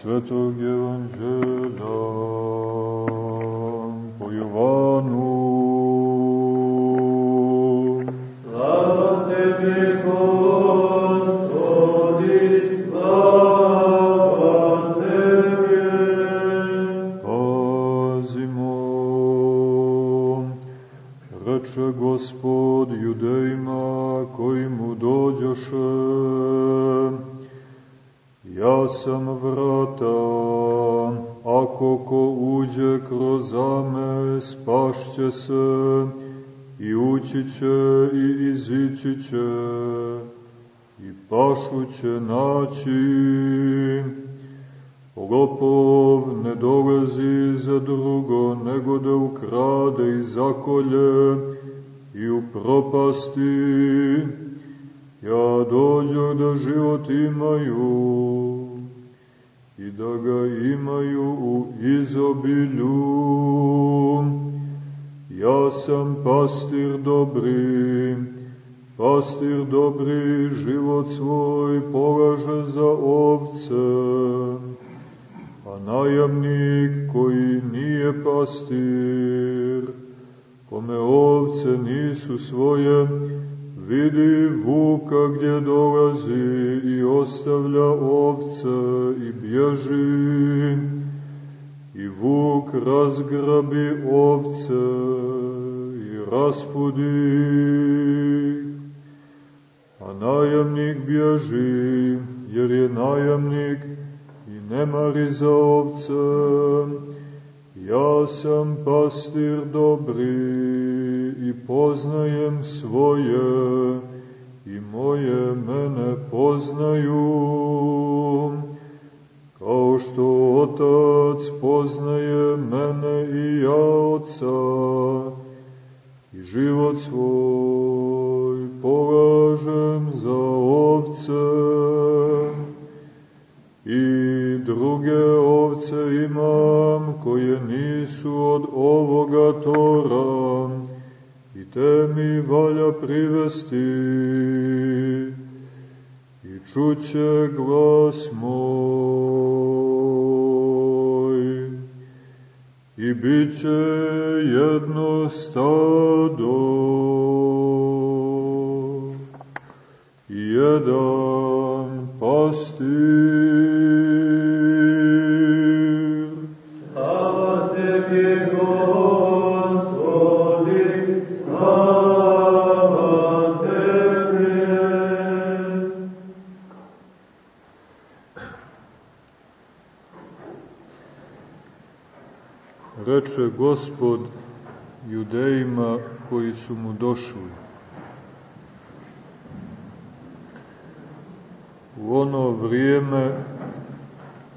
Svetog Evanđelja i izići će, i pašu će naći. Lopov ne dolazi za drugo, nego da ukrade i zakolje i u propasti. Ja dođu da život imaju i da ga imaju u izobilju. Ja sam pastir dobri, pastir dobri život svoj polaže za ovce, a najamnik koji nije pastir, kome ovce nisu svoje, vidi vuka gdje dolazi i ostavlja ovce i bježi, i vuk razgrabi ovce i raspudi a najamnik bježi, jer je najamnik i ne mari za ovce. Ja sam pastir dobri, i poznajem svoje i moje mene poznaju kao što Otac poznaje mene i ja Otca i život svoj polažem za ovce. I druge ovce imam koje nisu od ovoga tora te mi valja privesti. I čuće glas moj i bit će jedno stado. I jedan pastir reče gospod judejima koji su mu došli. U ono vrijeme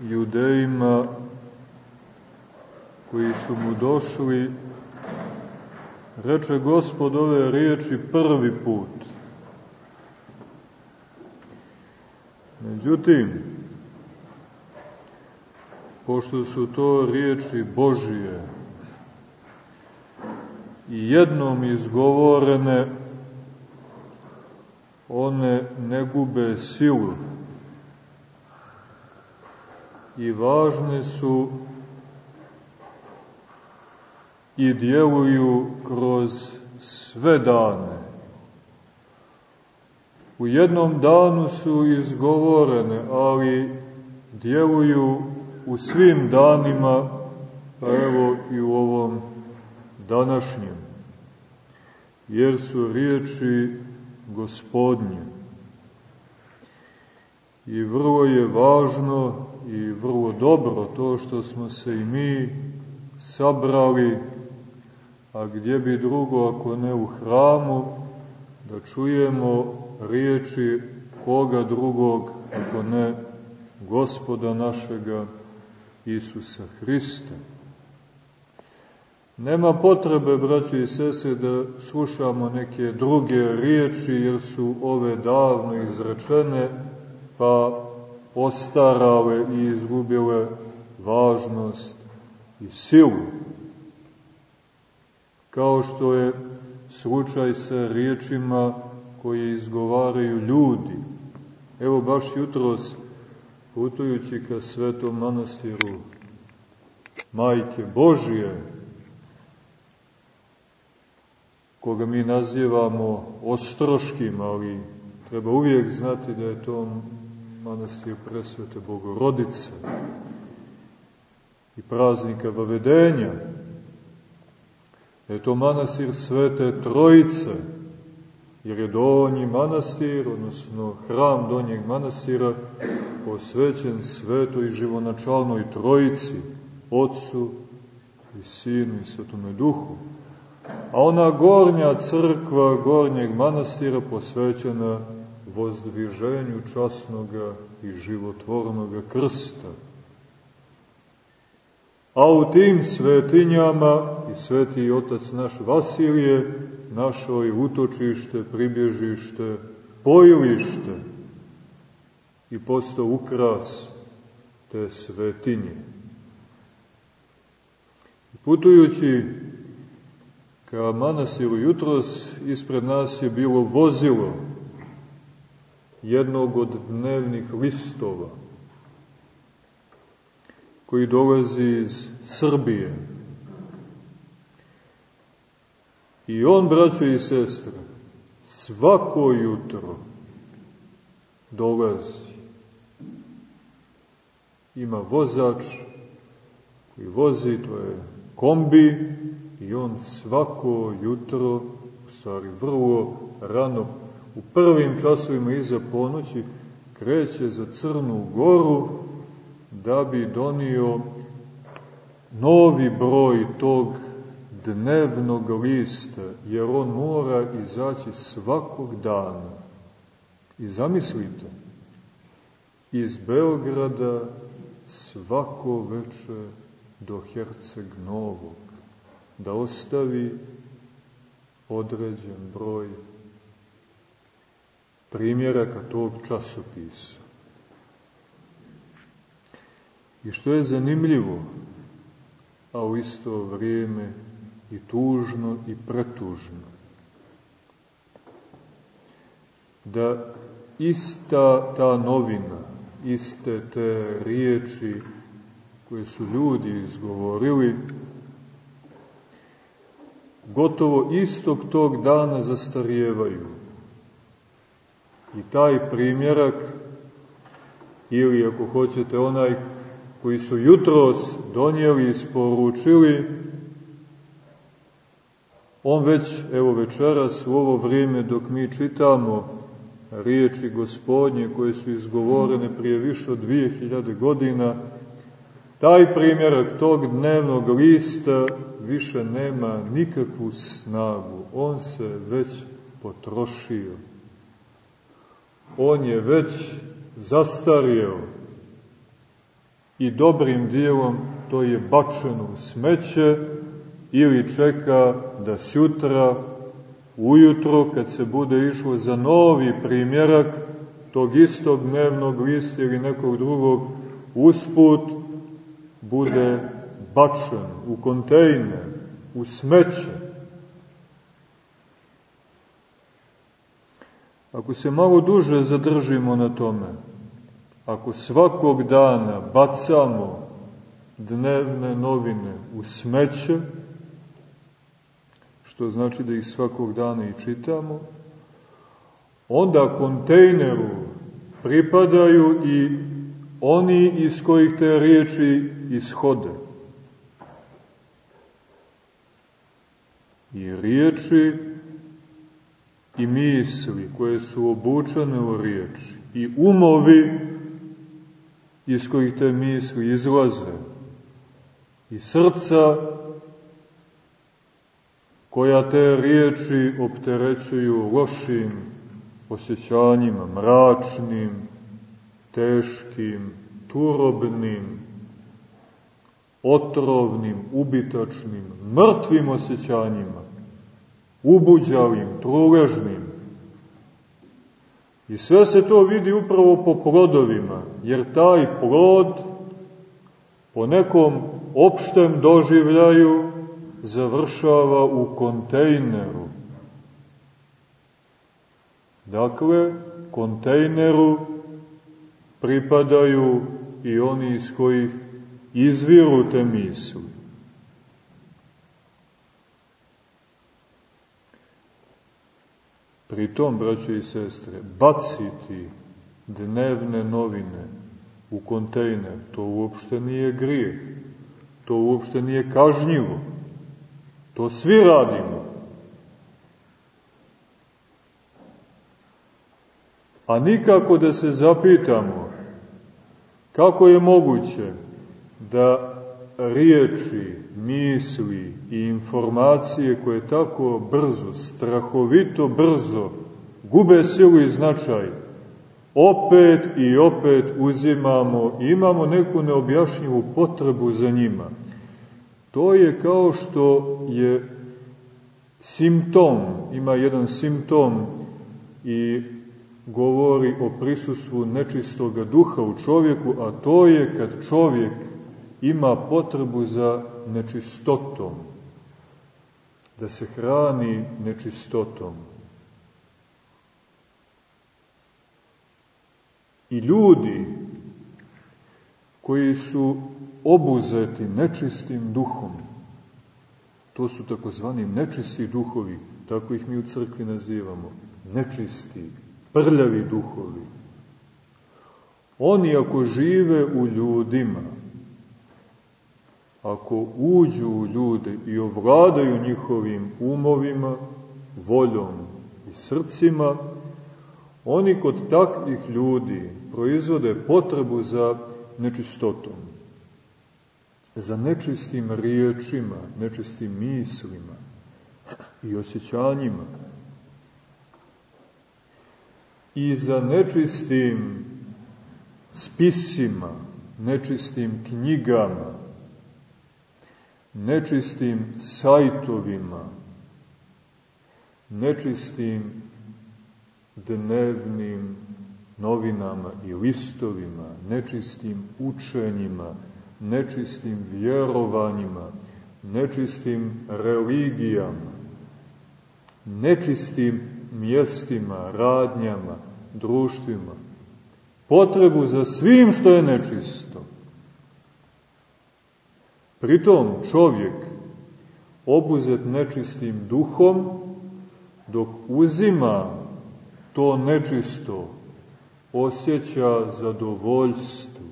judejima koji su mu došli, reče gospod ove riječi prvi put. Međutim, pošto su to riječi Božije i jednom izgovorene, one ne gube silu i važne su i djeluju kroz sve dane. U jednom danu su izgovorene, ali djeluju u svim danima, pa evo i u ovom današnjem, jer su riječi gospodnje. I vrlo je važno i vrlo dobro to što smo se i mi sabrali, a gdje bi drugo ako ne u hramu, da čujemo riječi koga drugog ako ne gospoda našega Isusa Hrista. Nema potrebe, braći i sese, da slušamo neke druge riječi, jer su ove davno izrečene, pa postarale i izgubile važnost i silu. Kao što je slučaj sa riječima koje izgovaraju ljudi. Evo baš jutros, putujući ka svetom manastiru Majke Božije, koga mi nazivamo Ostroškim, ali treba uvijek znati da je to manastir presvete Bogorodice i praznika Vavedenja, da je to manastir Svete Trojice, jer je donji manastir, odnosno hram donjeg manastira, posvećen svetoj živonačalnoj Trojici, Otcu i Sinu i Svetome Duhu. A ona gornja crkva gornjeg manastira posvećena vozdviženju časnoga i životvornoga krsta. A u tim svetinjama i sveti otac naš Vasilije našao je utočište, pribježište, pojilište i postao ukras te svetinje. Putujući ka manasiru jutros, ispred nas je bilo vozilo jednog od dnevnih listova, koji dolazi iz Srbije. I on, braćo i sestre, svako jutro dolazi. Ima vozač koji vozi, to je kombi, i on svako jutro, u stvari vrlo rano, u prvim časovima iza ponoći, kreće za Crnu goru da bi donio novi broj tog dnevnog lista, jer on mora izaći svakog dana. I zamislite, iz Beograda svako veče do Herceg Novog, da ostavi određen broj primjeraka tog časopisa. I što je zanimljivo, a u isto vrijeme i tužno i pretužno, da ista ta novina, iste te riječi koje su ljudi izgovorili, gotovo istog tog dana zastarijevaju. I taj primjerak, ili ako hoćete onaj koji su jutros donijeli i isporučili, on već, evo večeras, u ovo vrijeme dok mi čitamo riječi gospodnje koje su izgovorene prije više od 2000 godina, taj primjerak tog dnevnog lista više nema nikakvu snagu. On se već potrošio. On je već zastario i dobrim dijelom to je bačeno u smeće ili čeka da sutra ujutro kad se bude išlo za novi primjerak tog istog dnevnog lista ili nekog drugog usput bude bačen u kontejner, u smeće. Ako se malo duže zadržimo na tome, ako svakog dana bacamo dnevne novine u smeće, što znači da ih svakog dana i čitamo, onda kontejneru pripadaju i oni iz kojih te riječi ishode. I riječi i misli koje su obučene u riječi i umovi iz kojih te misli izlaze i srca koja te riječi opterećuju lošim osjećanjima, mračnim, teškim, turobnim, otrovnim, ubitačnim, mrtvim osjećanjima, ubuđavim, truležnim. I sve se to vidi upravo po plodovima, jer taj plod po nekom opštem doživljaju završava u kontejneru. Dakle, kontejneru pripadaju i oni iz kojih izviru te misli. Pritom, braćo i sestre, baciti dnevne novine u kontejner, to uopšte nije grijeh, to uopšte nije kažnjivo, to svi radimo. A nikako da se zapitamo kako je moguće da riječi, misli i informacije koje tako brzo, strahovito brzo gube silu i značaj, opet i opet uzimamo i imamo neku neobjašnjivu potrebu za njima. To je kao što je simptom, ima jedan simptom i govori o prisustvu nečistoga duha u čovjeku, a to je kad čovjek ima potrebu za nečistotom, da se hrani nečistotom. I ljudi koji su obuzeti nečistim duhom, to su takozvani nečisti duhovi, tako ih mi u crkvi nazivamo, nečisti, prljavi duhovi. Oni ako žive u ljudima, ako uđu u ljude i ovladaju njihovim umovima, voljom i srcima, oni kod takvih ljudi proizvode potrebu za nečistotom, za nečistim riječima, nečistim mislima i osjećanjima. I za nečistim spisima, nečistim knjigama, nečistim sajtovima, nečistim dnevnim novinama i listovima, nečistim učenjima, nečistim vjerovanjima, nečistim religijama, nečistim mjestima, radnjama, društvima, potrebu za svim što je nečisto. Pritom čovjek, obuzet nečistim duhom, dok uzima to nečisto, osjeća zadovoljstvo.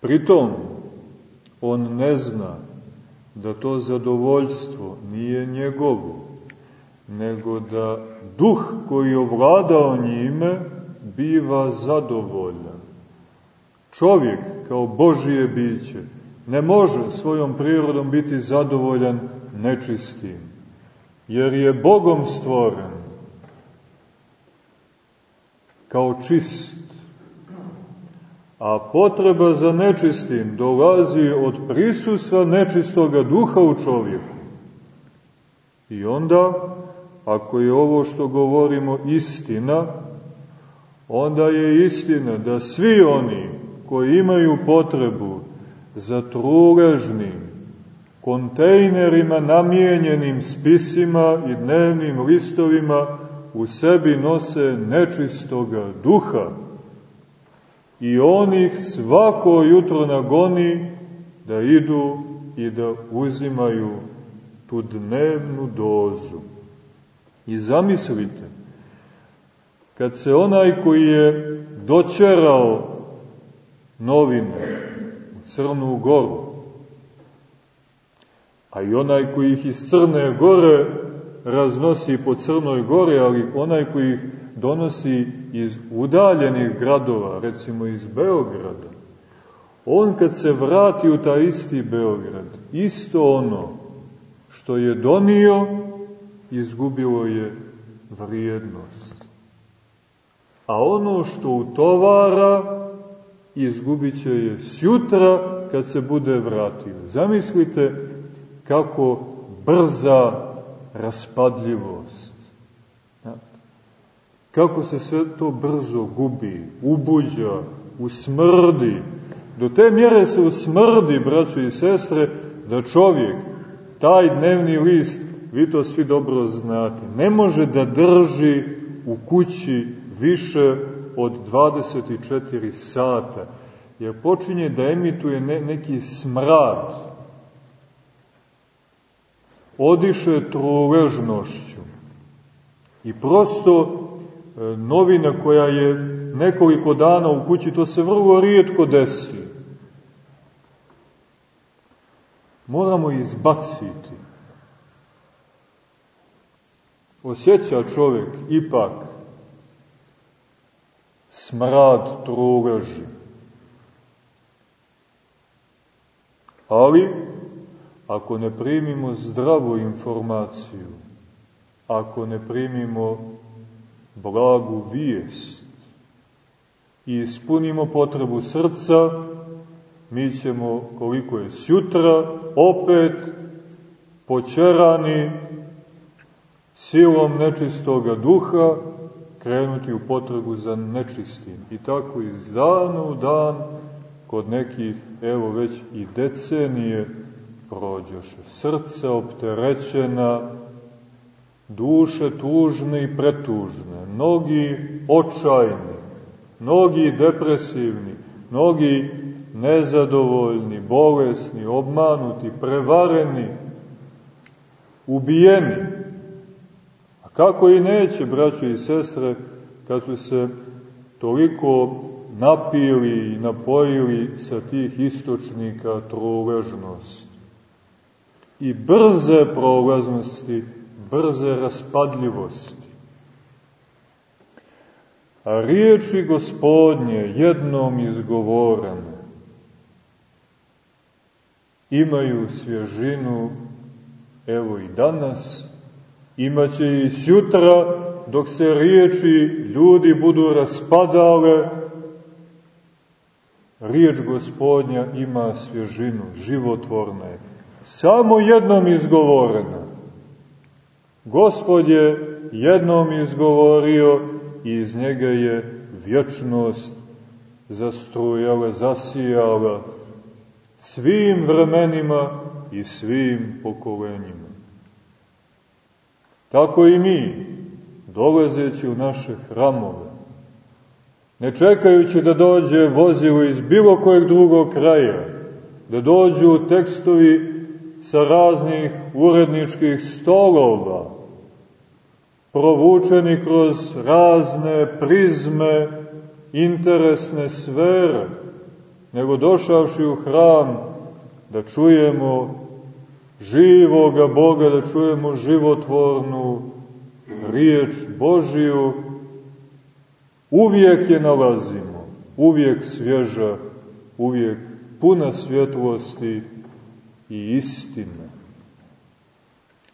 Pritom, on ne zna da to zadovoljstvo nije njegovo, nego da duh koji je ovladao njime biva zadovoljan. Čovjek kao Božije biće ne može svojom prirodom biti zadovoljan nečistim, jer je Bogom stvoren kao čist. A potreba za nečistim dolazi od prisustva nečistoga duha u čovjeku. I onda, ako je ovo što govorimo istina, onda je istina da svi oni koji imaju potrebu za truležnim kontejnerima namijenjenim spisima i dnevnim listovima u sebi nose nečistoga duha i on ih svako jutro nagoni da idu i da uzimaju tu dnevnu dozu. I zamislite, kad se onaj koji je dočerao novine u Crnu goru, a i onaj koji ih iz Crne gore raznosi po Crnoj gori, ali onaj koji ih donosi iz udaljenih gradova, recimo iz Beograda, on kad se vrati u taj isti Beograd, isto ono što je donio, izgubilo je vrijednost. A ono što utovara, izgubit će je sjutra kad se bude vratio. Zamislite kako brza raspadljivost. Kako se sve to brzo gubi, ubuđa, usmrdi. Do te mjere se usmrdi, braćo i sestre, da čovjek taj dnevni list vi to svi dobro znate, ne može da drži u kući više od 24 sata, jer počinje da emituje ne, neki smrad, odiše truležnošću. I prosto e, novina koja je nekoliko dana u kući, to se vrlo rijetko desi. Moramo izbaciti. Osjeća čovjek ipak smrad truleži. Ali, ako ne primimo zdravu informaciju, ako ne primimo blagu vijest i ispunimo potrebu srca, mi ćemo, koliko je sjutra, opet počerani silom nečistoga duha, krenuti u potrebu za nečistim. I tako iz dana u dan, kod nekih, evo već i decenije, prođoše. Srce opterećena, duše tužne i pretužne, mnogi očajni, mnogi depresivni, mnogi nezadovoljni, bolesni, obmanuti, prevareni, ubijeni. Kako i neće, braće i sestre, kad su se toliko napili i napojili sa tih istočnika truležnosti i brze prolaznosti, brze raspadljivosti. A riječi gospodnje jednom izgovorene imaju svježinu evo i danas, imaće i sjutra dok se riječi ljudi budu raspadale, riječ gospodnja ima svježinu, životvorna je, samo jednom izgovorena. Gospod je jednom izgovorio i iz njega je vječnost zastrujala, zasijala svim vremenima i svim pokolenjima. Tako i mi, dolazeći u naše hramove, ne čekajući da dođe vozilo iz bilo kojeg drugog kraja, da dođu tekstovi sa raznih uredničkih stolova, provučeni kroz razne prizme, interesne sfere, nego došavši u hram da čujemo živoga Boga, da čujemo životvornu riječ Božiju, uvijek je nalazimo, uvijek svježa, uvijek puna svjetlosti i istine.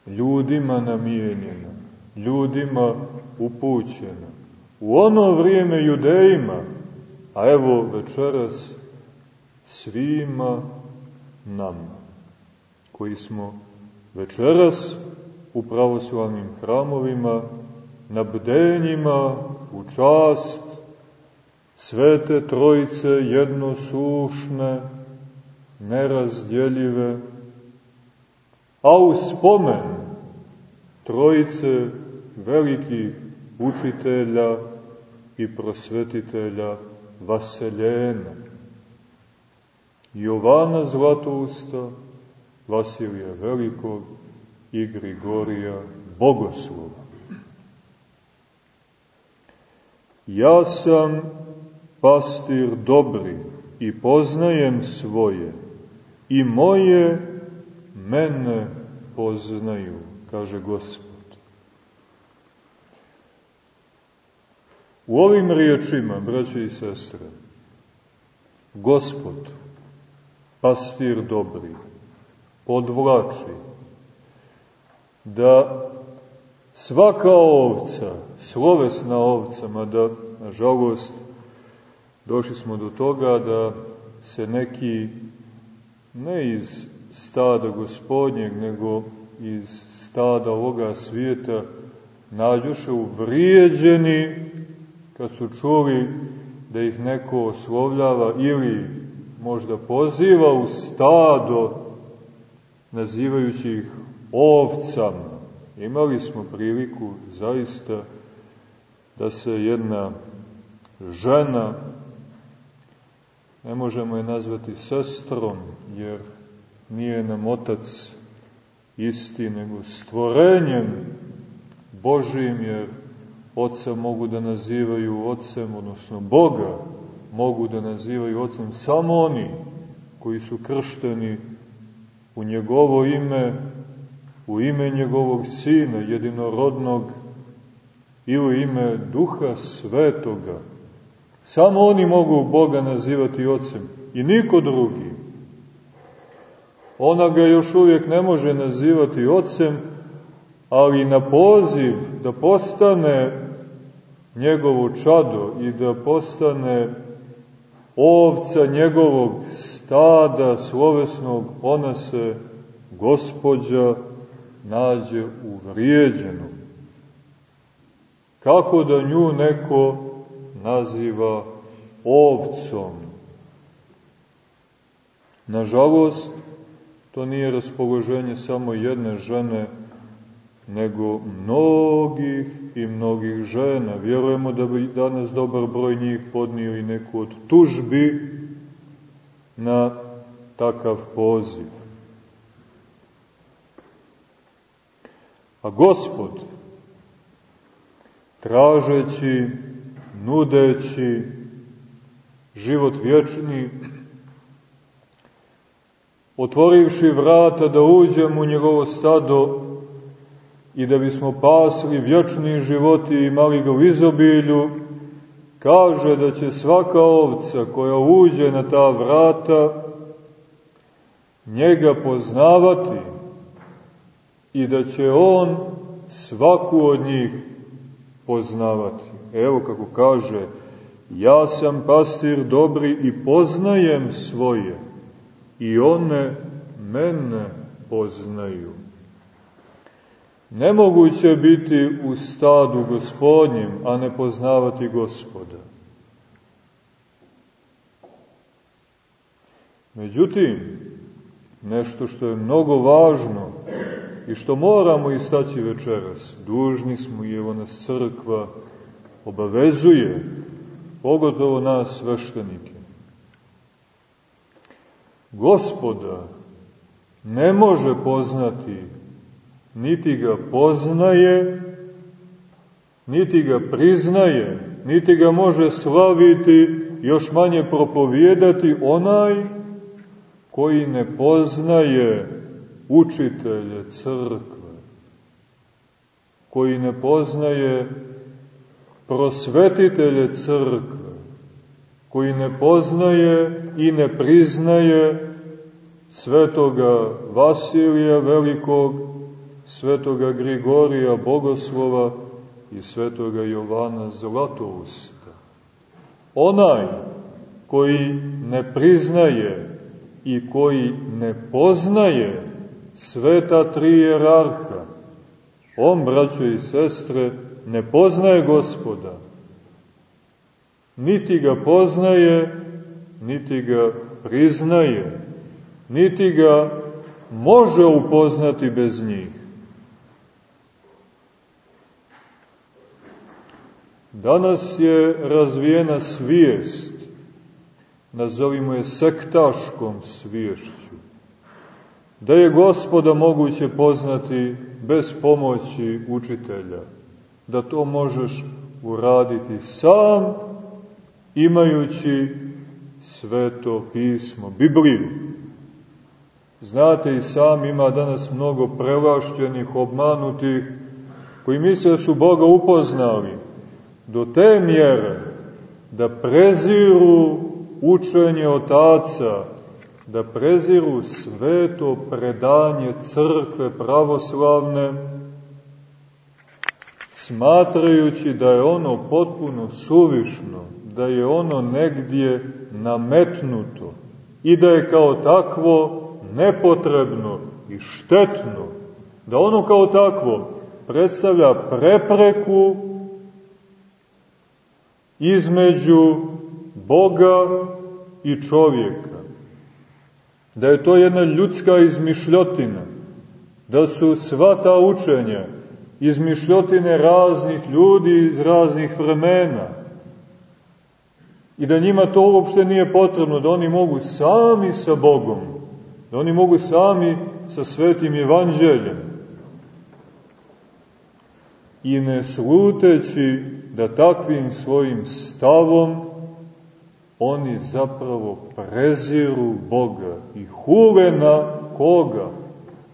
Ljudima namijenjena, ljudima upućena. U ono vrijeme judejima, a evo večeras svima nama, koji smo večeras u pravoslavnim hramovima, na bdenjima, u čast Svete Trojice jednosušne, nerazdjeljive, a u spomen Trojice velikih učitelja i prosvetitelja Vaseljena, Jovana Zlatousta, Vasilija Velikog i Grigorija Bogoslova. Ja sam pastir dobri i poznajem svoje i moje mene poznaju, kaže Gospod. U ovim riječima, braće i sestre, Gospod, pastir dobri, podvlači da svaka ovca, slovesna ovca, mada, nažalost, došli smo do toga da se neki, ne iz stada gospodnjeg, nego iz stada ovoga svijeta, nađuše uvrijeđeni kad su čuli da ih neko oslovljava ili možda poziva u stado, nazivajući ih ovcama. Imali smo priliku zaista da se jedna žena, ne možemo je nazvati sestrom, jer nije nam otac isti, nego stvorenjem Božijim, jer oca mogu da nazivaju ocem, odnosno Boga mogu da nazivaju ocem samo oni koji su kršteni u njegovo ime, u ime njegovog sina, jedinorodnog, i u ime Duha Svetoga. Samo oni mogu Boga nazivati ocem i niko drugi. Ona ga još uvijek ne može nazivati ocem, ali na poziv da postane njegovo čado i da postane ovca njegovog stada slovesnog, ona se gospodja nađe uvrijeđenu. Kako da nju neko naziva ovcom? Nažalost, to nije raspoloženje samo jedne žene, nego mnogih i mnogih žena. Vjerujemo da bi danas dobar broj njih podnio i neku od tužbi na takav poziv. A Gospod, tražeći, nudeći život vječni, otvorivši vrata da uđemo u njegovo stado i da bismo pasli vječni život i imali ga u izobilju, kaže da će svaka ovca koja uđe na ta vrata njega poznavati i da će on svaku od njih poznavati. Evo kako kaže, ja sam pastir dobri i poznajem svoje i one mene poznaju. Nemoguće biti u stadu gospodnjem, a ne poznavati gospoda. Međutim, nešto što je mnogo važno i što moramo istaći večeras, dužni smo i evo nas crkva obavezuje, pogotovo nas sveštenike. Gospoda ne može poznati niti ga poznaje, niti ga priznaje, niti ga može slaviti, još manje propovijedati onaj koji ne poznaje učitelje crkve, koji ne poznaje prosvetitelje crkve, koji ne poznaje i ne priznaje svetoga Vasilija Velikog, svetoga Grigorija Bogoslova i svetoga Jovana Zlatousta. Onaj koji ne priznaje i koji ne poznaje sveta tri jerarha, on, braćo i sestre, ne poznaje gospoda. Niti ga poznaje, niti ga priznaje, niti ga može upoznati bez njih. Danas je razvijena svijest, nazovimo je sektaškom sviješću, da je gospoda moguće poznati bez pomoći učitelja, da to možeš uraditi sam, imajući sveto pismo, Bibliju. Znate i sam ima danas mnogo prevašćenih, obmanutih, koji misle da su Boga upoznali, do te mjere da preziru učenje otaca, da preziru sveto predanje crkve pravoslavne, smatrajući da je ono potpuno suvišno, da je ono negdje nametnuto i da je kao takvo nepotrebno i štetno, da ono kao takvo predstavlja prepreku između Boga i čovjeka. Da je to jedna ljudska izmišljotina, da su sva ta učenja izmišljotine raznih ljudi iz raznih vremena. I da njima to uopšte nije potrebno, da oni mogu sami sa Bogom, da oni mogu sami sa svetim evanđeljem. I ne sluteći da takvim svojim stavom oni zapravo preziru Boga i hule na koga?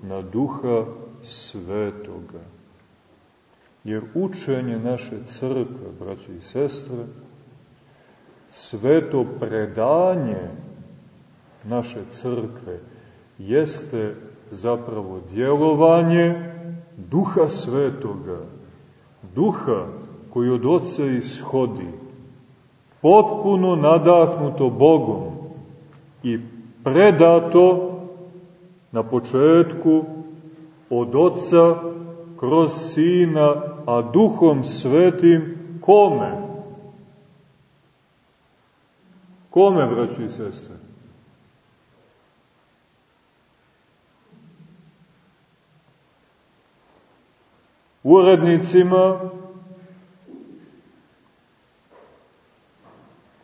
Na duha svetoga. Jer učenje naše crkve, braće i sestre, sveto predanje naše crkve jeste zapravo djelovanje duha svetoga, duha koji od oca ishodi, potpuno nadahnuto Bogom i predato na početku od oca kroz sina, a duhom svetim kome? Kome, braći i sestre? Urednicima,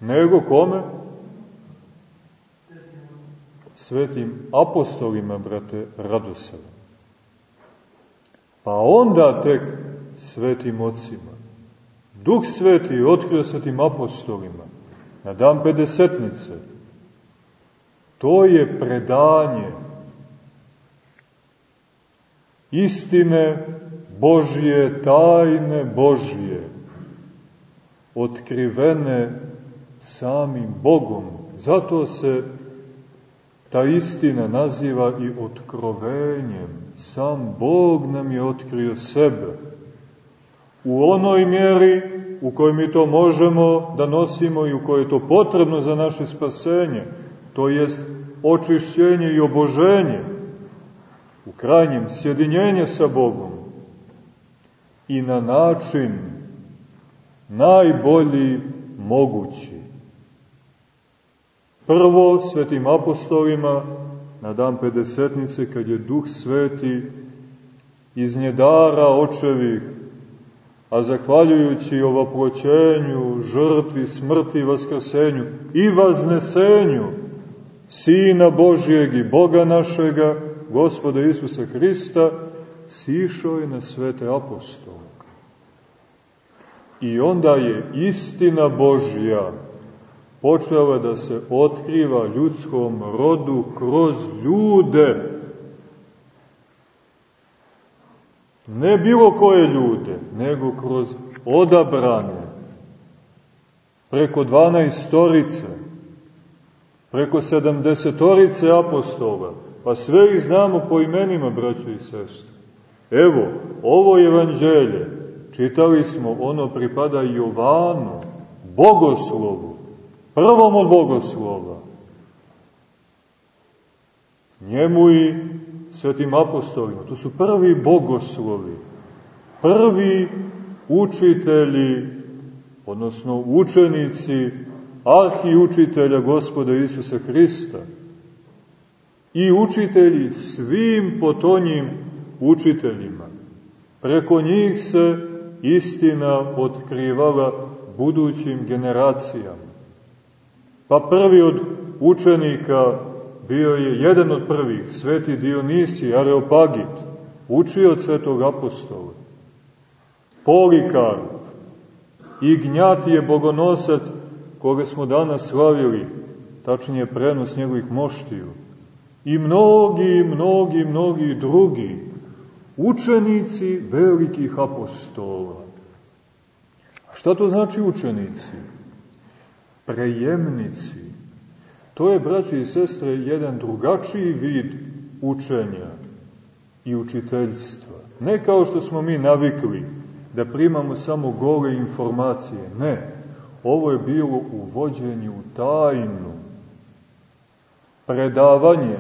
nego kome? Svetim apostolima, brate Radosava. Pa onda tek svetim ocima. Duh sveti je otkrio svetim apostolima na dan pedesetnice. To je predanje istine Božje, tajne Božje, otkrivene samim Bogom. Zato se ta istina naziva i otkrovenjem. Sam Bog nam je otkrio sebe. U onoj mjeri u kojoj mi to možemo da nosimo i u kojoj je to potrebno za naše spasenje, to jest očišćenje i oboženje, u krajnjem sjedinjenje sa Bogom i na način najbolji mogući. Prvo svetim apostolima na dan pedesetnice kad je Duh Sveti iz njedara očevih, a zahvaljujući ovoploćenju, žrtvi, smrti vaskrsenju i vaznesenju Sina Božijeg i Boga našega, Gospoda Isusa Hrista, sišao je na svete apostole. I onda je istina Božja počela da se otkriva ljudskom rodu kroz ljude. Ne bilo koje ljude, nego kroz odabrane. Preko 12 storice, preko 70 torice apostola, pa sve ih znamo po imenima, braćo i sestre. Evo, ovo evanđelje, čitali smo, ono pripada Jovanu, bogoslovu, prvom od bogoslova. Njemu i svetim apostolima. To su prvi bogoslovi, prvi učitelji, odnosno učenici, arhi učitelja gospoda Isusa Hrista i učitelji svim potonjim učiteljima. Preko njih se istina otkrivala budućim generacijama. Pa prvi od učenika bio je jedan od prvih, sveti Dionisij, Areopagit, učio od svetog apostola. Polikarp, Ignjatije bogonosac, koga smo danas slavili, tačnije prenos njegovih moštiju, i mnogi, mnogi, mnogi drugi, učenici velikih apostola. A šta to znači učenici? Prejemnici. To je, braći i sestre, jedan drugačiji vid učenja i učiteljstva. Ne kao što smo mi navikli da primamo samo gole informacije. Ne, ovo je bilo uvođenje u tajnu. Predavanje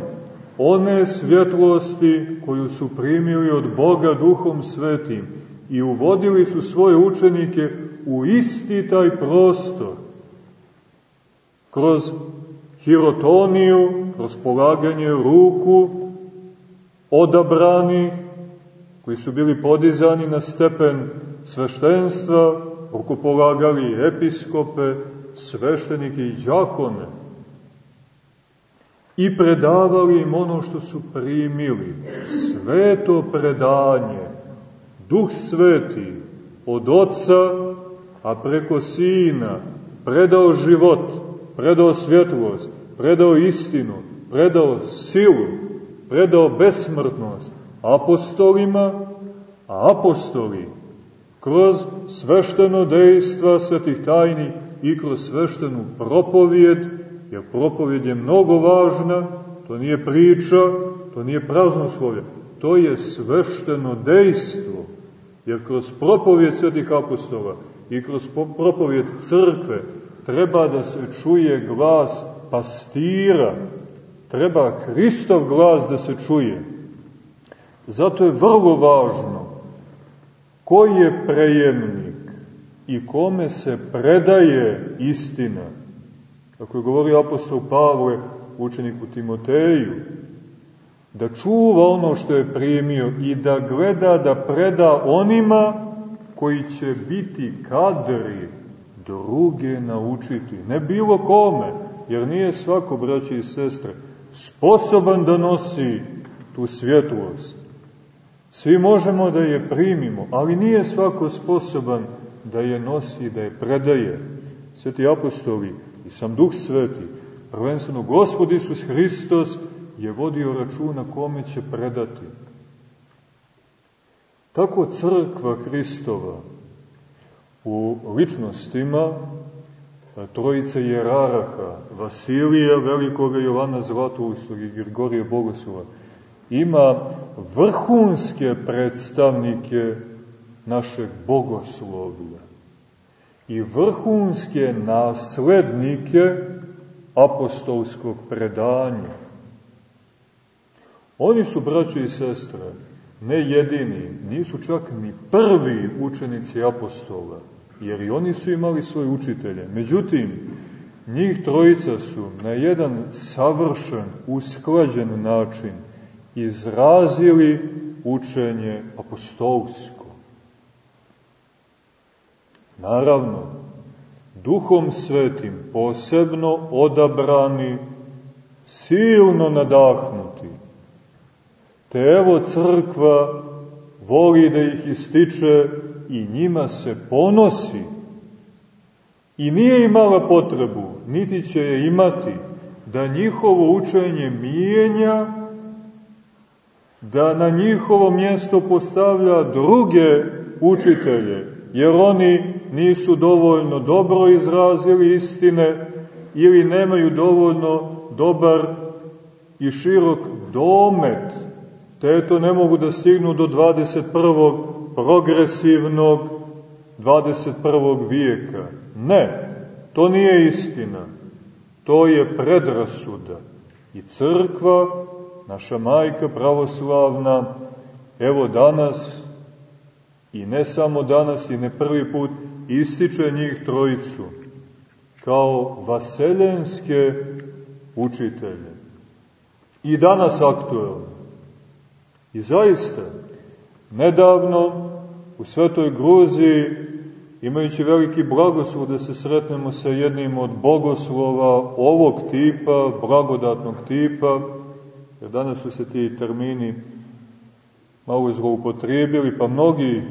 one svjetlosti koju su primili od Boga duhom svetim i uvodili su svoje učenike u isti taj prostor kroz hirotoniju, kroz polaganje ruku odabranih, koji su bili podizani na stepen sveštenstva, rukopolagali episkope, sveštenike i džakone i predavali im ono što su primili. Sveto predanje, duh sveti od oca, a preko sina, predao život, predao svjetlost, predao istinu, predao silu, predao besmrtnost apostolima, a apostoli kroz svešteno dejstva svetih tajni i kroz sveštenu propovijed, jer propovijed je mnogo važna, to nije priča, to nije praznoslovje, to je svešteno dejstvo, jer kroz propovijed svetih apostola i kroz propovijed crkve treba da se čuje glas pastira, treba Hristov glas da se čuje. Zato je vrlo važno koji je prejemnik i kome se predaje istina. Kako je govorio apostol Pavle učeniku Timoteju, da čuva ono što je primio i da gleda da preda onima koji će biti kadri druge naučiti. Ne bilo kome, jer nije svako, braći i sestre, sposoban da nosi tu svjetlost. Svi možemo da je primimo, ali nije svako sposoban da je nosi, da je predaje. Sveti apostoli i sam Duh Sveti, prvenstveno Gospod Isus Hristos, je vodio računa kome će predati. Tako crkva Hristova u ličnostima trojice jeraraha, Vasilija, velikoga Jovana Zlatoustog i Grigorija Bogoslova, ima vrhunske predstavnike našeg bogoslovlja i vrhunske naslednike apostolskog predanja. Oni su, braćo i sestre, ne jedini, nisu čak ni prvi učenici apostola, jer i oni su imali svoje učitelje. Međutim, njih trojica su na jedan savršen, usklađen način izrazili učenje apostolsko. Naravno, duhom svetim, posebno odabrani, silno nadahnuti, te evo crkva voli da ih ističe i njima se ponosi. I nije imala potrebu, niti će je imati, da njihovo učenje mijenja da na njihovo mjesto postavlja druge učitelje, jer oni nisu dovoljno dobro izrazili istine ili nemaju dovoljno dobar i širok domet, te to ne mogu da stignu do 21. progresivnog 21. vijeka. Ne, to nije istina. To je predrasuda. I crkva naša majka pravoslavna, evo danas, i ne samo danas, i ne prvi put, ističe njih trojicu, kao vaseljenske učitelje. I danas aktuelno. I zaista, nedavno u Svetoj Gruziji, imajući veliki blagoslov da se sretnemo sa jednim od bogoslova ovog tipa, blagodatnog tipa, jer danas su se ti termini malo zloupotrijebili, pa mnogi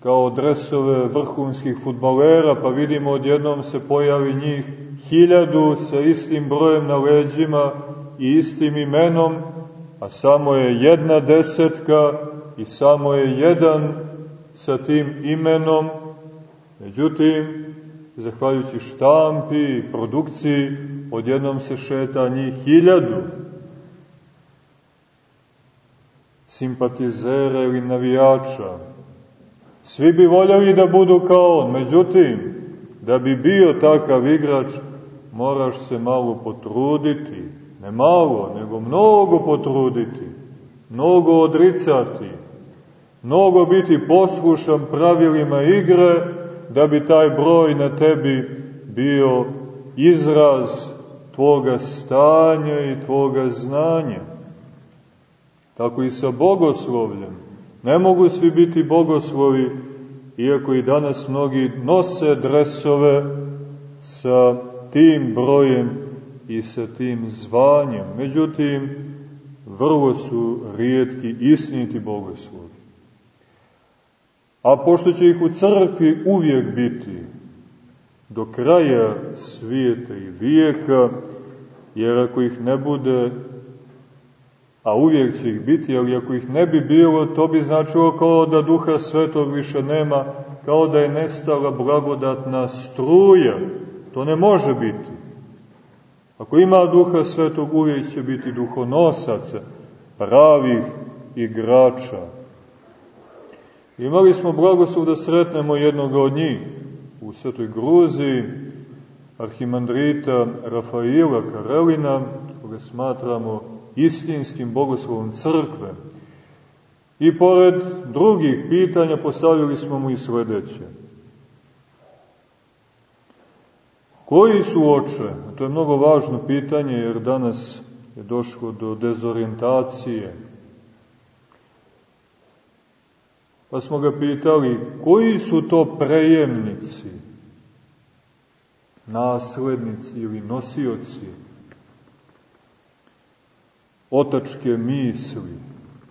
kao dresove vrhunskih futbalera, pa vidimo odjednom se pojavi njih hiljadu sa istim brojem na leđima i istim imenom, a samo je jedna desetka i samo je jedan sa tim imenom. Međutim, zahvaljujući štampi produkciji, odjednom se šeta njih hiljadu simpatizera ili navijača. Svi bi voljeli da budu kao on, međutim, da bi bio takav igrač, moraš se malo potruditi, ne malo, nego mnogo potruditi, mnogo odricati, mnogo biti poslušan pravilima igre, da bi taj broj na tebi bio izraz tvoga stanja i tvoga znanja. Tako i sa bogoslovljem. Ne mogu svi biti bogoslovi, iako i danas mnogi nose dresove sa tim brojem i sa tim zvanjem. Međutim, vrlo su rijetki istiniti bogoslovi. A pošto će ih u crkvi uvijek biti, do kraja svijeta i vijeka, jer ako ih ne bude, a uvijek će ih biti, ali ako ih ne bi bilo, to bi značilo kao da duha svetog više nema, kao da je nestala blagodatna struja. To ne može biti. Ako ima duha svetog, uvijek će biti duhonosaca, pravih igrača. Imali smo blagoslov da sretnemo jednog od njih u Svetoj Gruziji, arhimandrita Rafaila Karelina, koga smatramo istinskim bogoslovom crkve. I pored drugih pitanja postavili smo mu i sledeće. Koji su oče? To je mnogo važno pitanje jer danas je došlo do dezorientacije. Pa smo ga pitali koji su to prejemnici, naslednici ili nosioci otačke misli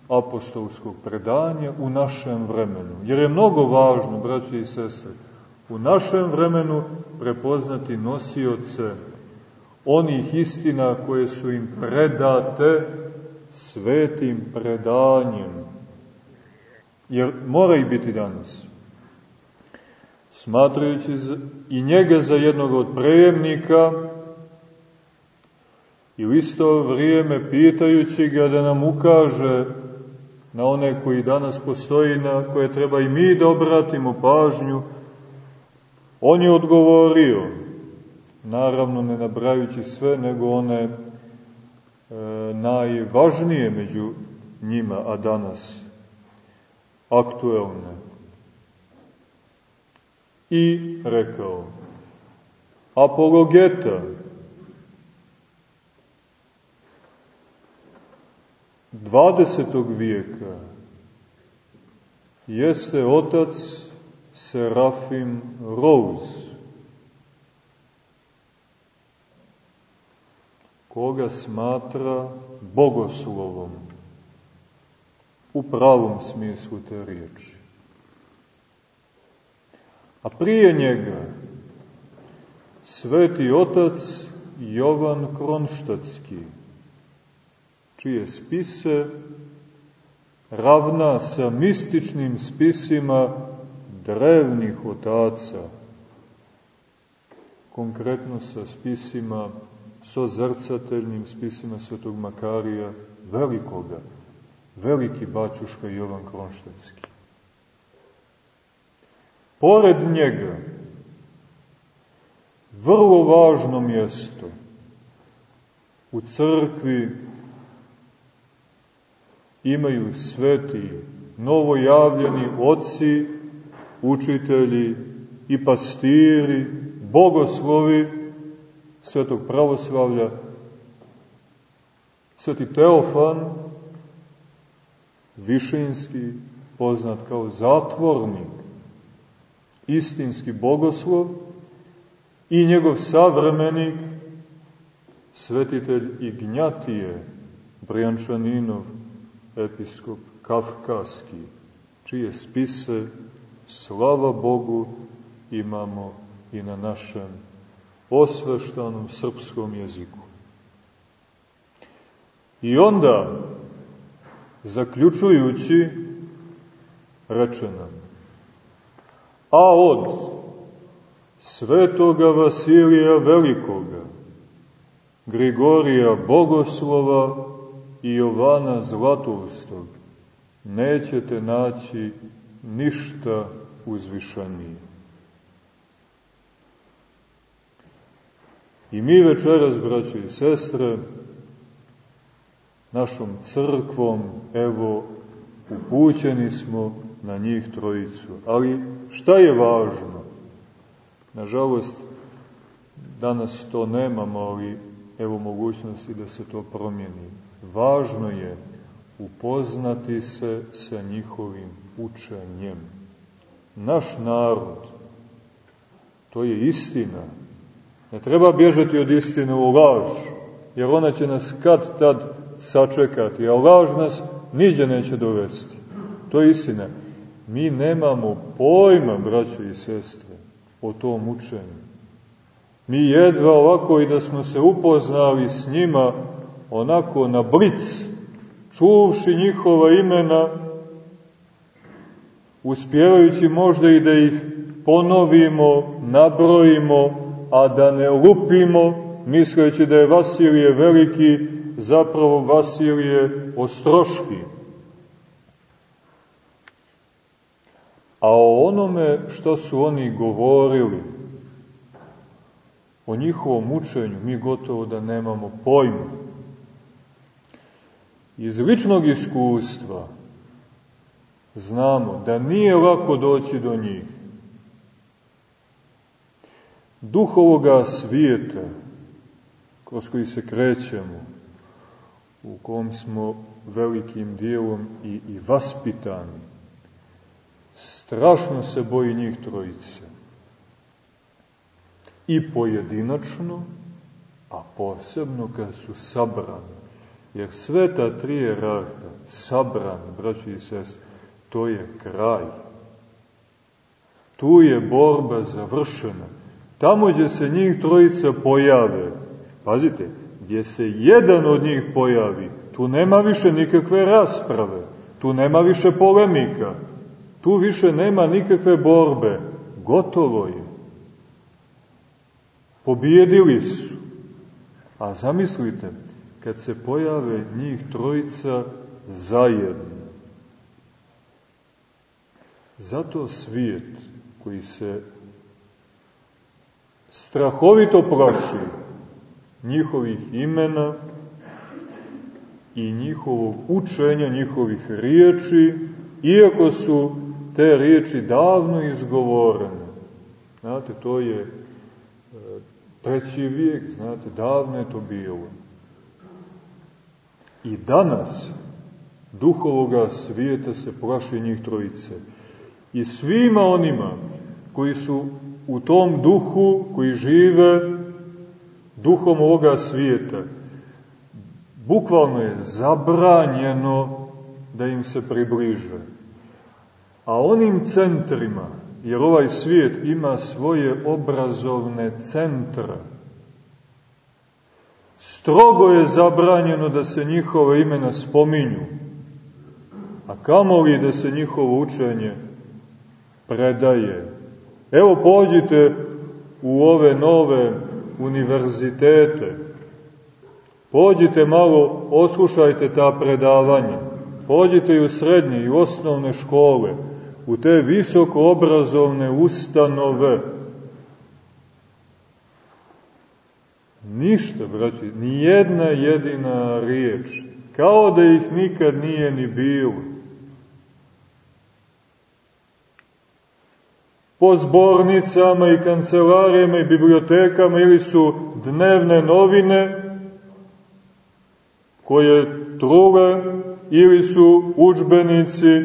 apostolskog predanja u našem vremenu. Jer je mnogo važno, braće i sestre, u našem vremenu prepoznati nosioce onih istina koje su im predate svetim predanjem. Jer mora ih biti danas. Smatrajući i njega za jednog od prejemnika i u isto vrijeme pitajući ga da nam ukaže na one koji danas postoji, na koje treba i mi da obratimo pažnju, On je odgovorio, naravno ne nabrajući sve, nego one e, najvažnije među njima, a danas aktuelne. I rekao, apologeta, 20. vijeka jeste otac Serafim Rose, koga smatra bogoslovom u pravom smislu te riječi. A prije njega sveti otac Jovan Kronštatski, čije spise ravna sa mističnim spisima drevnih otaca, konkretno sa spisima, so zrcateljnim spisima svetog Makarija velikoga, veliki baćuška Jovan Kronštatski. Pored njega, vrlo važno mjesto u crkvi imaju sveti, novojavljeni oci učitelji i pastiri, bogoslovi svetog pravoslavlja, sveti Teofan, Višinski, poznat kao zatvornik, istinski bogoslov i njegov savremenik, svetitelj Ignjatije, Brijančaninov, episkop Kafkaski, čije spise slava Bogu, imamo i na našem osveštanom srpskom jeziku. I onda, zaključujući, reče nam, a od svetoga Vasilija Velikoga, Grigorija Bogoslova i Jovana Zlatoustog nećete naći ništa uzvišaniji. I mi večeras, braćo i sestre, našom crkvom, evo, upućeni smo na njih trojicu. Ali šta je važno? Nažalost, danas to nemamo, ali evo mogućnosti da se to promijeni. Važno je upoznati se sa njihovim učenjem. Naš narod, to je istina. Ne treba bježati od istine u laž, jer ona će nas kad tad sačekati, a laž nas niđe neće dovesti. To je istina. Mi nemamo pojma, braćo i sestre, o tom učenju. Mi jedva ovako i da smo se upoznali s njima onako na blic, čuvši njihova imena, uspjevajući možda i da ih ponovimo, nabrojimo, a da ne lupimo, misleći da je Vasilije veliki, zapravo Vasilije Ostroški. A o onome što su oni govorili, o njihovom učenju, mi gotovo da nemamo pojma. Iz ličnog iskustva znamo da nije lako doći do njih. Duh ovoga svijeta, kroz koji se krećemo, u kom smo velikim dijelom i, i vaspitani, strašno se boji njih trojice. I pojedinačno, a posebno kad su sabrani. Jer sve ta tri ražda, sabrani, braći i sest, to je kraj. Tu je borba završena. Tamo gdje se njih trojica pojave, pazite, gdje se jedan od njih pojavi, tu nema više nikakve rasprave, tu nema više polemika, tu više nema nikakve borbe, gotovo je. Pobijedili su. A zamislite, kad se pojave njih trojica zajedno. Zato svijet koji se strahovito plaši njihovih imena i njihovog učenja, njihovih riječi, iako su te riječi davno izgovorene. Znate, to je e, treći vijek, znate, davno je to bilo. I danas duhovoga svijeta se plaši njih trojice. I svima onima koji su u tom duhu, koji žive duhom ovoga svijeta, bukvalno je zabranjeno da im se približe. A onim centrima, jer ovaj svijet ima svoje obrazovne centre, strogo je zabranjeno da se njihova imena spominju, a kamoli da se njihovo učenje predaje. Evo pođite u ove nove univerzitete, pođite malo, oslušajte ta predavanja, pođite i u srednje i u osnovne škole, u te visoko obrazovne ustanove. Ništa, braći, ni jedna jedina riječ, kao da ih nikad nije ni bilo. Po zbornicama i kancelarijama i bibliotekama ili su dnevne novine koje truve ili su učbenici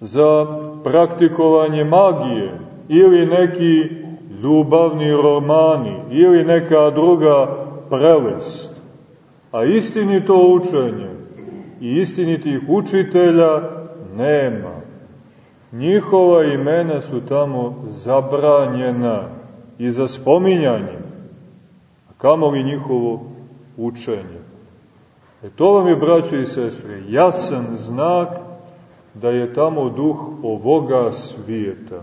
za praktikovanje magije ili neki ljubavni romani ili neka druga prelest. A istinito učenje i istinitih učitelja nema. Njihova imena su tamo zabranjena i za spominjanje, a kamo li njihovo učenje. E to vam je, braćo i sestre, jasan znak da je tamo duh ovoga svijeta.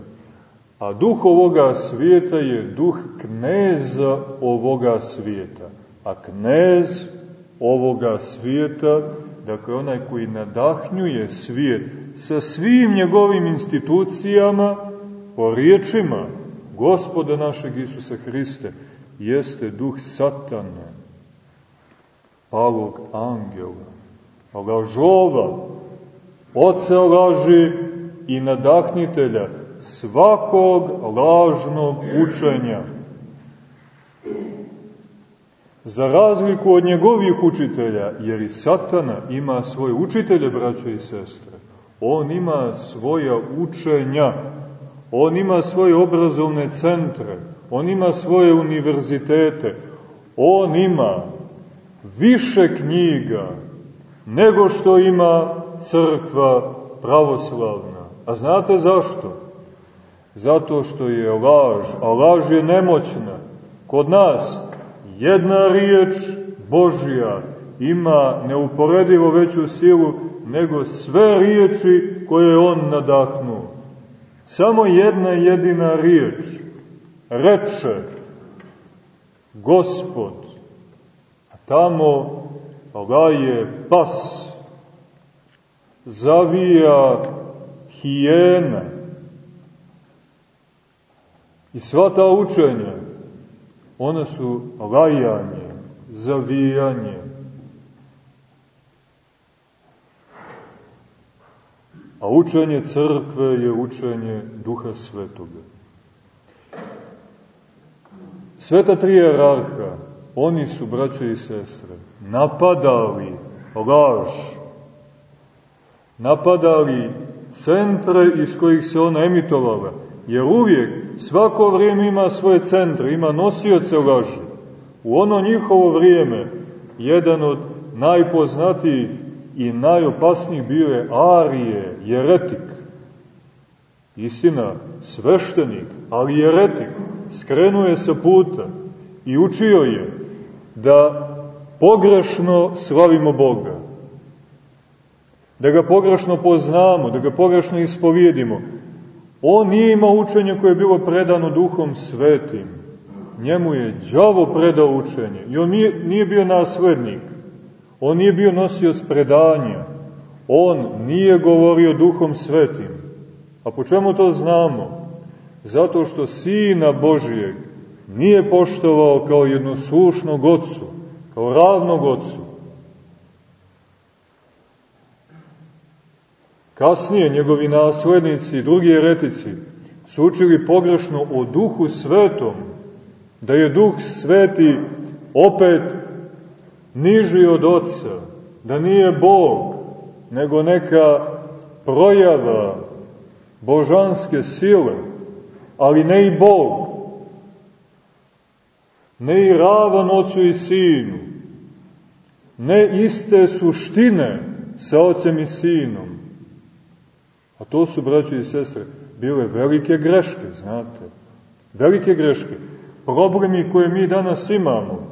A duh ovoga svijeta je duh kneza ovoga svijeta. A knez ovoga svijeta, dakle onaj koji nadahnjuje svijet sa svim njegovim institucijama, po riječima gospoda našeg Isusa Hriste, jeste duh satana, palog angela, lažova, oca laži i nadahnitelja svakog lažnog učenja. Za razliku od njegovih učitelja, jer i satana ima svoje učitelje, braćo i sestre. On ima svoja učenja, on ima svoje obrazovne centre, on ima svoje univerzitete, on ima više knjiga nego što ima crkva pravoslavna. A znate zašto? Zato što je laž, a laž je nemoćna. Kod nas jedna riječ Božja ima neuporedivo veću silu nego sve riječi koje je on nadahnuo. Samo jedna jedina riječ reče Gospod, a tamo laje pas, zavija hijena i sva ta učenja, ona su lajanje, zavijanje. A učenje crkve je učenje Duha Svetoga. Sveta tri jerarha, oni su, braćo i sestre, napadali laž, napadali centre iz kojih se ona emitovala, jer uvijek svako vrijeme ima svoje centre, ima nosioce laži. U ono njihovo vrijeme, jedan od najpoznatijih i najopasnijih bio je Arije, jeretik. Istina, sveštenik, ali jeretik, skrenuje sa puta i učio je da pogrešno slavimo Boga, da ga pogrešno poznamo, da ga pogrešno ispovijedimo. On nije imao učenje koje je bilo predano duhom svetim. Njemu je đavo predao učenje i on nije, nije bio naslednik. On nije bio nosio predanja. On nije govorio duhom svetim. A po čemu to znamo? Zato što Sina Božijeg nije poštovao kao jednoslušnog ocu, kao ravnog ocu, Kasnije njegovi naslednici, drugi eretici, su učili pogrešno o duhu svetom, da je duh sveti opet niži od oca, da nije Bog, nego neka projava božanske sile, ali ne i Bog, ne i ravan ocu i sinu, ne iste suštine sa ocem i sinom, A to su, braći i sestre, bile velike greške, znate. Velike greške. Problemi koje mi danas imamo,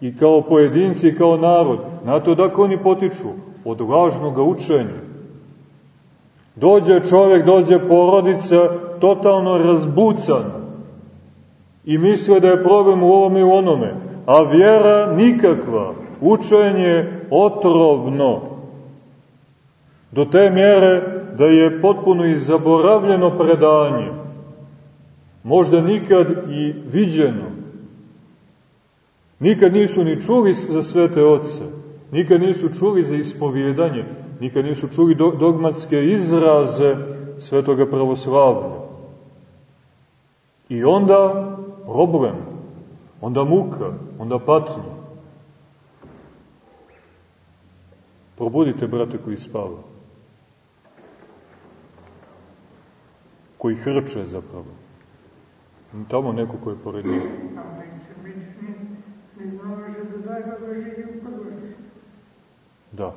i kao pojedinci i kao narod, na to da oni potiču od lažnog učenja. Dođe čovjek, dođe porodica totalno razbucana i misle da je problem u ovome i u onome, a vjera nikakva, učenje otrovno. Do te mjere da je potpuno i zaboravljeno predanje, možda nikad i viđeno. Nikad nisu ni čuli za svete oce, nikad nisu čuli za ispovjedanje, nikad nisu čuli dogmatske izraze svetoga pravoslavlja. I onda problem, onda muka, onda patnja. Probudite, brate, koji spavaju. Koji hrče zapravo. Tamo neko ko je pored njega. Da.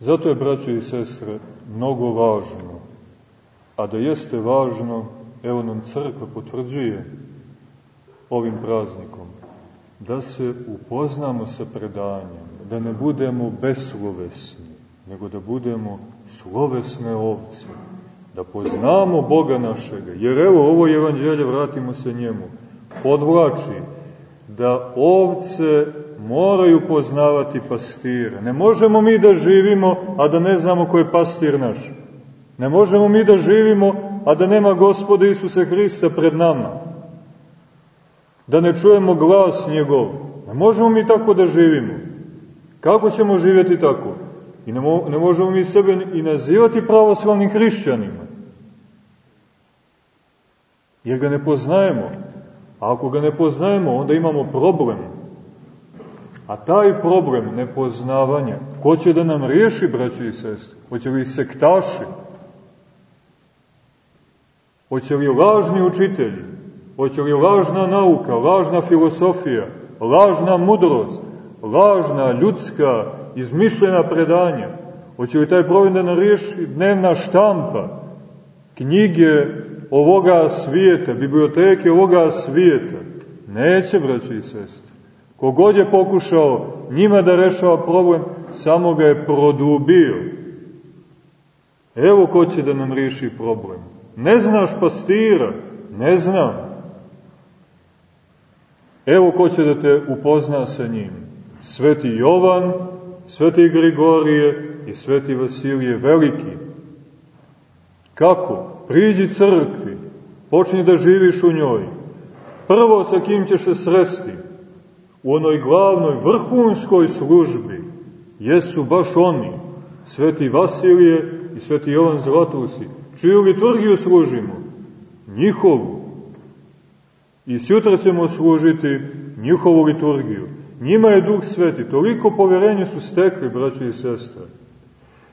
Zato je, braćo i sestre, mnogo važno. A da jeste važno, evo nam crkva potvrđuje ovim praznikom, da se upoznamo sa predanjem, da ne budemo beslovesni, nego da budemo slovesne ovce, da poznamo Boga našega. Jer evo ovo evanđelje, vratimo se njemu, podvlači da ovce moraju poznavati pastira. Ne možemo mi da živimo, a da ne znamo ko je pastir naš. Ne možemo mi da živimo, a da nema gospoda Isusa Hrista pred nama. Da ne čujemo glas njegov. Ne možemo mi tako da živimo. Kako ćemo živjeti tako? I ne, mo, ne možemo mi sebe i nazivati pravoslavnim hrišćanima. jer ga ne poznajemo. A ako ga ne poznajemo, onda imamo problem. A taj problem nepoznavanja, ko će da nam riješi, braći i sestri? Hoće li sektaši? Hoće li lažni učitelji? Hoće li lažna nauka, lažna filosofija, lažna mudrost, lažna, ljudska, izmišljena predanja? Hoće li taj problem da nam riješi dnevna štampa, knjige ovoga svijeta, biblioteke ovoga svijeta? Neće, braći i sestri. Kogod je pokušao njima da rešava problem, samo ga je produbio. Evo ko će da nam riješi problem. Ne znaš pastira? Ne znam. Evo ko će da te upozna sa njim. Sveti Jovan, Sveti Grigorije i Sveti Vasilije Veliki. Kako? Priđi crkvi, počni da živiš u njoj. Prvo sa kim ćeš se sresti? U onoj glavnoj, vrhunskoj službi jesu baš oni, Sveti Vasilije i Sveti Jovan Zlatusi. Čiju liturgiju služimo? Njihovu. I sutra ćemo služiti njihovu liturgiju. Njima je Duh Sveti, toliko poverenja su stekli, braći i sestre,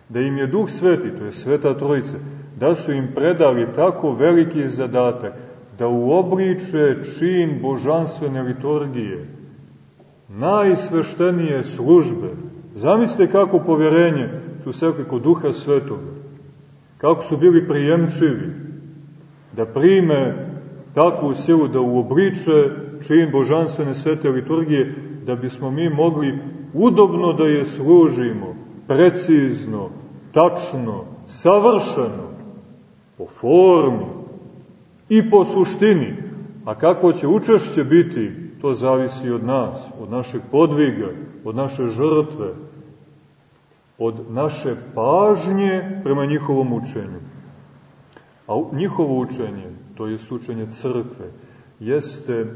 da im je Duh Sveti, to je Sveta Trojica, da su im predali tako veliki zadatak da uobliče čin božanstvene liturgije, najsveštenije službe. Zamislite kako povjerenje su sekli kod Duha Svetoga, kako su bili prijemčivi. Da prime takvu silu da uobliče čin božanstvene svete liturgije, da bismo mi mogli udobno da je služimo, precizno, tačno, savršeno, po formi i po suštini. A kako će učešće biti, to zavisi od nas, od našeg podviga, od naše žrtve, od naše pažnje prema njihovom učenju. A njihovo učenje, to je učenje crkve, jeste e,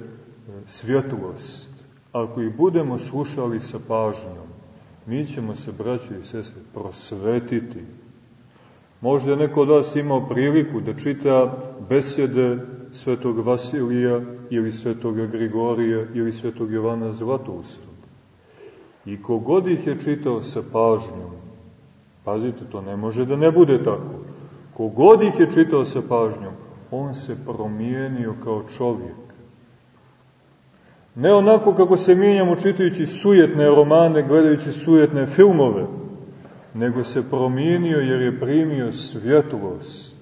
svjetlost. Ako ih budemo slušali sa pažnjom, mi ćemo se, braći i sestre, prosvetiti. Možda je neko od vas imao priliku da čita besjede svetog Vasilija ili svetog Grigorija ili svetog Jovana Zlatoustog. I kogod ih je čitao sa pažnjom, pazite, to ne može da ne bude tako, kogod ih je čitao sa pažnjom, on se promijenio kao čovjek. Ne onako kako se mijenjamo čitajući sujetne romane, gledajući sujetne filmove, nego se promijenio jer je primio svjetlost.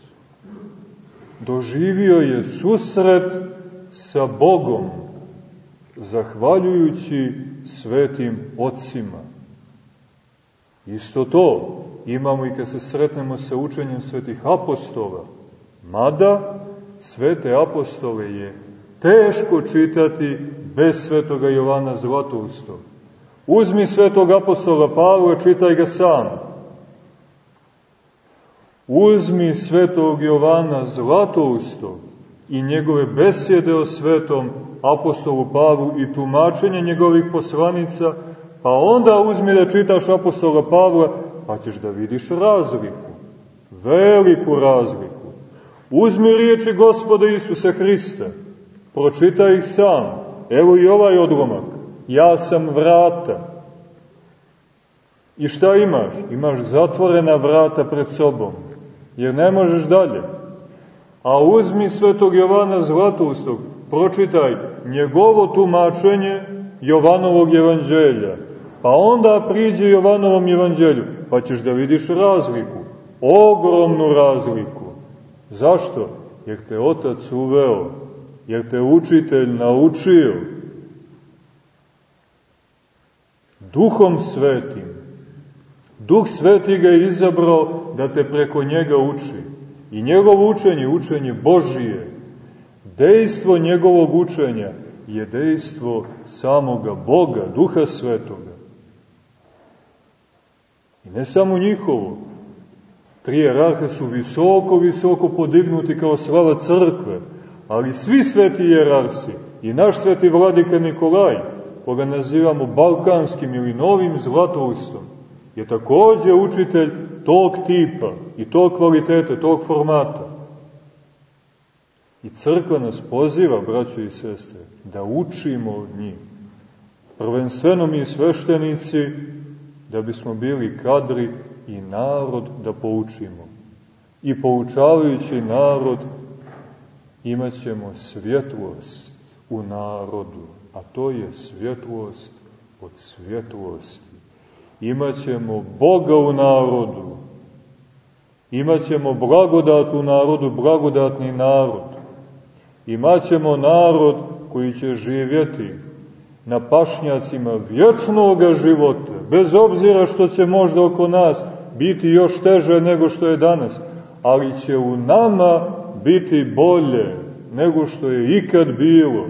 Doživio je susret sa Bogom, zahvaljujući svetim ocima. Isto to imamo i kad se sretnemo sa učenjem svetih apostola, mada svete apostole je teško čitati bez svetoga Jovana Zlatoustog. Uzmi svetog apostola Pavla, čitaj ga sam. Uzmi svetog Jovana Zlatoustog i njegove besjede o svetom apostolu Pavlu i tumačenje njegovih poslanica, pa onda uzmi da čitaš apostola Pavla, pa ćeš da vidiš razliku, veliku razliku. Uzmi riječi gospoda Isusa Hrista, pročitaj ih sam, evo i ovaj odlomak, ja sam vrata. I šta imaš? Imaš zatvorena vrata pred sobom, jer ne možeš dalje. A uzmi svetog Jovana Zlatoustog, pročitaj njegovo tumačenje Jovanovog evanđelja, pa onda priđe Jovanovom evanđelju, pa ćeš da vidiš razliku, ogromnu razliku. Zašto? Jer te otac uveo, jer te učitelj naučio, Duhom svetim. Duh sveti ga je izabrao da te preko njega uči. I njegovo učenje, učenje Božije, dejstvo njegovog učenja je dejstvo samoga Boga, Duha Svetoga. I ne samo njihovo. Tri jerarhe su visoko, visoko podignuti kao slava crkve, ali svi sveti jerarsi i naš sveti vladika Nikolaj, koga nazivamo balkanskim ili novim zlatoustom, je takođe učitelj tog tipa i tog kvalitete, tog formata. I crkva nas poziva, braćo i sestre, da učimo od njih. Prvenstveno mi sveštenici, da bismo bili kadri i narod da poučimo. I poučavajući narod, imaćemo svjetlost u narodu, a to je svjetlost od svjetlosti. Imaćemo Boga u narodu, imaćemo blagodat u narodu, blagodatni narod. Imaćemo narod koji će živjeti na pašnjacima vječnog života, bez obzira što će možda oko nas biti još teže nego što je danas, ali će u nama biti bolje nego što je ikad bilo,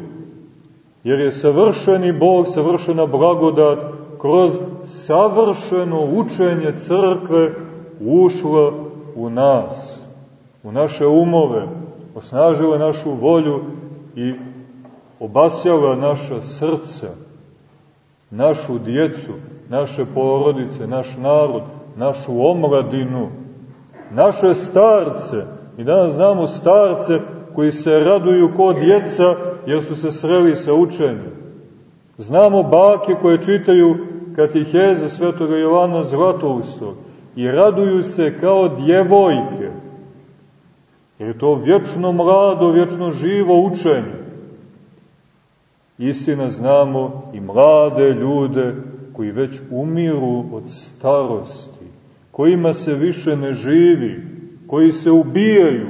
jer je savršeni Bog, savršena blagodat, kroz savršeno učenje crkve ušla u nas, u naše umove, osnažila našu volju i obasjala naša srca, našu djecu, naše porodice, naš narod, našu omladinu, naše starce. I danas znamo starce koji se raduju kod djeca jer su se sreli sa učenjem. Znamo bake koje čitaju katiheze svetoga Jovana Zlatoustog i raduju se kao djevojke. Jer je to vječno mlado, vječno živo učenje. Istina znamo i mlade ljude koji već umiru od starosti, kojima se više ne živi, koji se ubijaju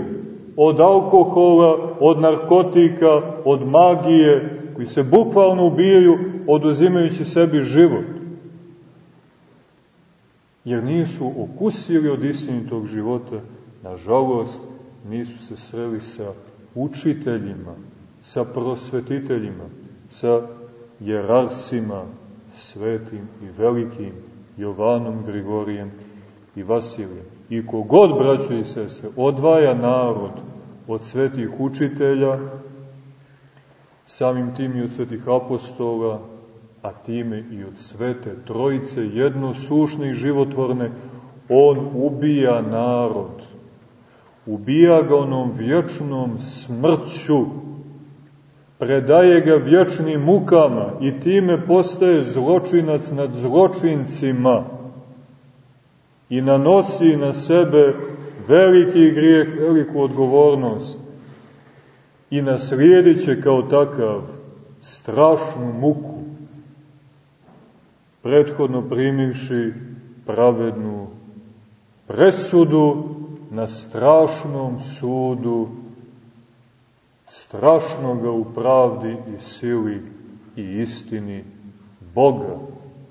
od alkohola, od narkotika, od magije, koji se bukvalno ubijaju oduzimajući sebi život. Jer nisu okusili od istinitog života, nažalost, nisu se sreli sa učiteljima, sa prosvetiteljima, sa jerarsima, svetim i velikim Jovanom, Grigorijem i Vasilijem. I kogod, braćo i sese, odvaja narod od svetih učitelja, samim tim i od svetih apostola, a time i od svete trojice, jednosušne i životvorne, on ubija narod. Ubija ga onom vječnom smrću, predaje ga vječnim mukama i time postaje zločinac nad zločincima i nanosi na sebe veliki grijeh, veliku odgovornost i naslijedit će kao takav strašnu muku, prethodno primivši pravednu presudu na strašnom sudu strašnoga u pravdi i sili i istini Boga,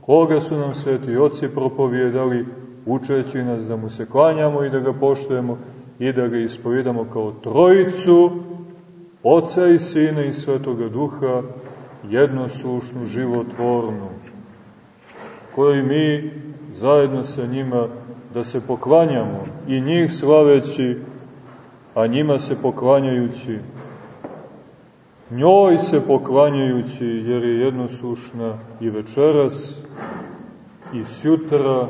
koga su nam sveti oci propovjedali, učeći nas da mu se klanjamo i da ga poštujemo i da ga ispovjedamo kao trojicu, Oca i Sina i Svetoga Duha, jednosušnu, životvornu, koju mi zajedno sa njima da se poklanjamo i njih slaveći, a njima se poklanjajući, njoj se poklanjajući, jer je jednosušna i večeras, i sjutra,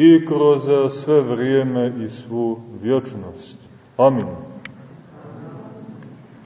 i kroz sve vrijeme i svu vječnost. Amin.